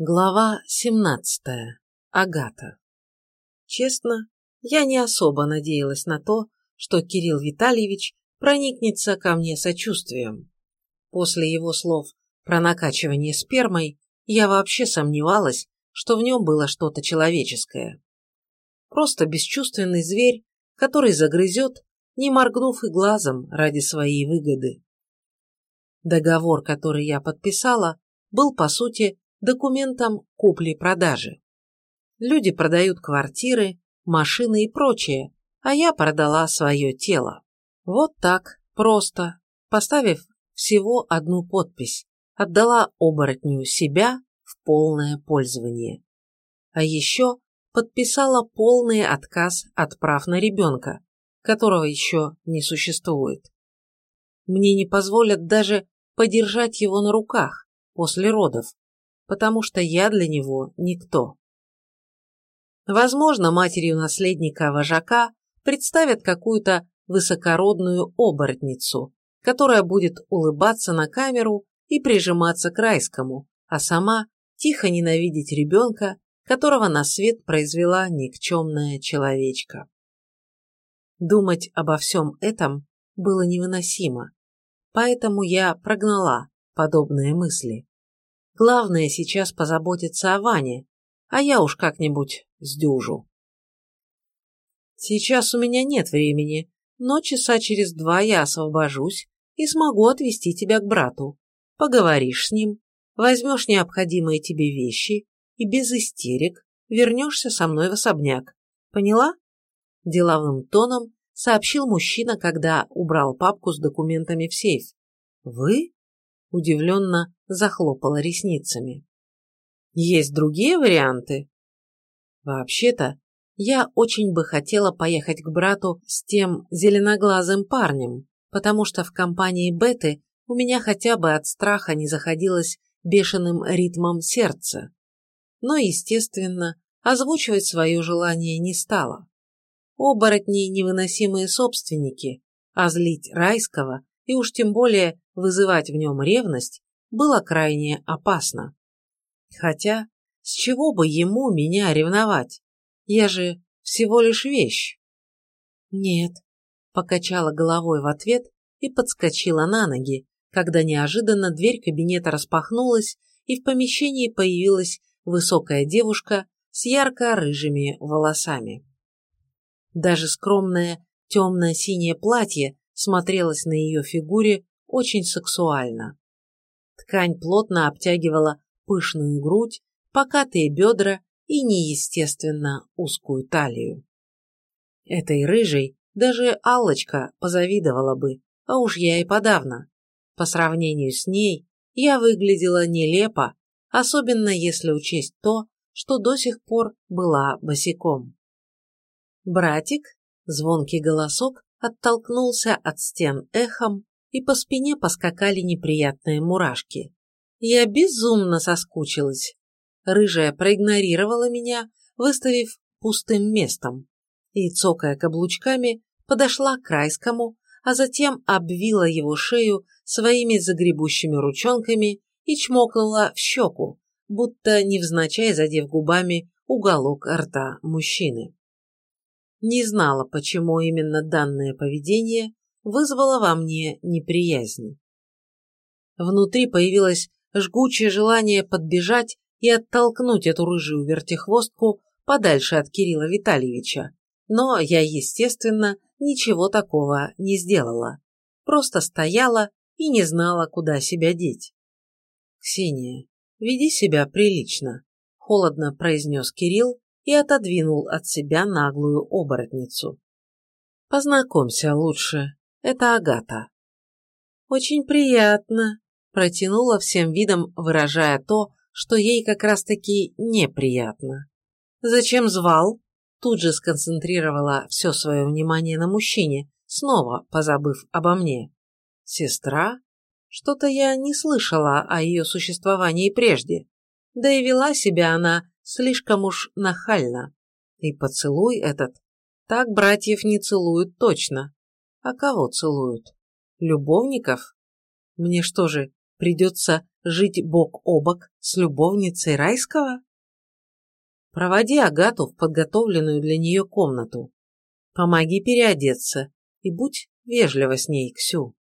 Глава 17. Агата. Честно, я не особо надеялась на то, что Кирилл Витальевич проникнется ко мне сочувствием. После его слов про накачивание спермой я вообще сомневалась, что в нем было что-то человеческое. Просто бесчувственный зверь, который загрызет, не моргнув и глазом ради своей выгоды. Договор, который я подписала, был, по сути, документам купли-продажи. Люди продают квартиры, машины и прочее, а я продала свое тело. Вот так, просто, поставив всего одну подпись, отдала оборотню себя в полное пользование. А еще подписала полный отказ от прав на ребенка, которого еще не существует. Мне не позволят даже подержать его на руках после родов, потому что я для него никто. Возможно, матерью наследника вожака представят какую-то высокородную оборотницу, которая будет улыбаться на камеру и прижиматься к райскому, а сама тихо ненавидеть ребенка, которого на свет произвела никчемная человечка. Думать обо всем этом было невыносимо, поэтому я прогнала подобные мысли. Главное сейчас позаботиться о Ване, а я уж как-нибудь сдюжу. Сейчас у меня нет времени, но часа через два я освобожусь и смогу отвезти тебя к брату. Поговоришь с ним, возьмешь необходимые тебе вещи и без истерик вернешься со мной в особняк. Поняла? Деловым тоном сообщил мужчина, когда убрал папку с документами в сейф. Вы? Удивленно захлопала ресницами. Есть другие варианты? Вообще-то, я очень бы хотела поехать к брату с тем зеленоглазым парнем, потому что в компании Беты у меня хотя бы от страха не заходилось бешеным ритмом сердца. Но, естественно, озвучивать свое желание не стала. Оборотни – невыносимые собственники, а злить райского и уж тем более вызывать в нем ревность было крайне опасно. Хотя, с чего бы ему меня ревновать? Я же всего лишь вещь. Нет, покачала головой в ответ и подскочила на ноги, когда неожиданно дверь кабинета распахнулась, и в помещении появилась высокая девушка с ярко-рыжими волосами. Даже скромное темно-синее платье смотрелось на ее фигуре очень сексуально. Ткань плотно обтягивала пышную грудь, покатые бедра и неестественно узкую талию. Этой рыжей даже Аллочка позавидовала бы, а уж я и подавно. По сравнению с ней я выглядела нелепо, особенно если учесть то, что до сих пор была босиком. «Братик?» – звонкий голосок оттолкнулся от стен эхом, и по спине поскакали неприятные мурашки. Я безумно соскучилась. Рыжая проигнорировала меня, выставив пустым местом, и, цокая каблучками, подошла к Райскому, а затем обвила его шею своими загребущими ручонками и чмокнула в щеку, будто невзначай задев губами уголок рта мужчины. Не знала, почему именно данное поведение вызвало во мне неприязнь. Внутри появилось жгучее желание подбежать и оттолкнуть эту рыжую вертихвостку подальше от Кирилла Витальевича, но я, естественно, ничего такого не сделала. Просто стояла и не знала, куда себя деть. «Ксения, веди себя прилично», – холодно произнес Кирилл и отодвинул от себя наглую оборотницу. «Познакомься лучше, это Агата». «Очень приятно», – протянула всем видом, выражая то, что ей как раз-таки неприятно. «Зачем звал?» Тут же сконцентрировала все свое внимание на мужчине, снова позабыв обо мне. «Сестра?» Что-то я не слышала о ее существовании прежде. Да и вела себя она слишком уж нахально. И поцелуй этот. Так братьев не целуют точно. А кого целуют? Любовников? Мне что же, придется жить бок о бок с любовницей райского? Проводи Агату в подготовленную для нее комнату. Помоги переодеться и будь вежлива с ней, Ксю.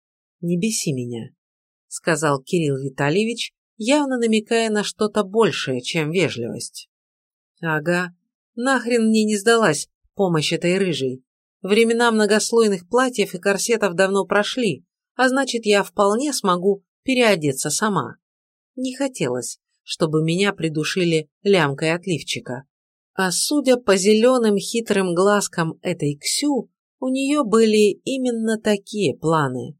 Не беси меня, — сказал Кирилл Витальевич, явно намекая на что-то большее, чем вежливость. Ага, нахрен мне не сдалась помощь этой рыжей. Времена многослойных платьев и корсетов давно прошли, а значит, я вполне смогу переодеться сама. Не хотелось, чтобы меня придушили лямкой отливчика. А судя по зеленым хитрым глазкам этой Ксю, у нее были именно такие планы.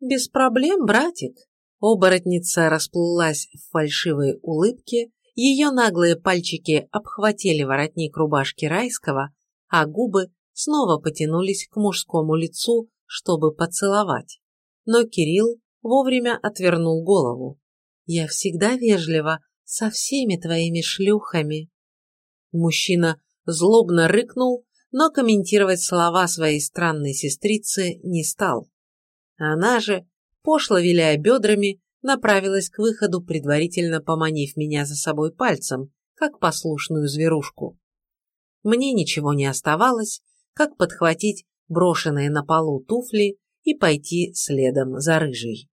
«Без проблем, братик!» Оборотница расплылась в фальшивой улыбке, ее наглые пальчики обхватили воротник рубашки райского, а губы снова потянулись к мужскому лицу, чтобы поцеловать. Но Кирилл вовремя отвернул голову. «Я всегда вежлива со всеми твоими шлюхами». Мужчина злобно рыкнул, но комментировать слова своей странной сестрицы не стал. Она же, пошло виляя бедрами, направилась к выходу, предварительно поманив меня за собой пальцем, как послушную зверушку. Мне ничего не оставалось, как подхватить брошенные на полу туфли и пойти следом за рыжей.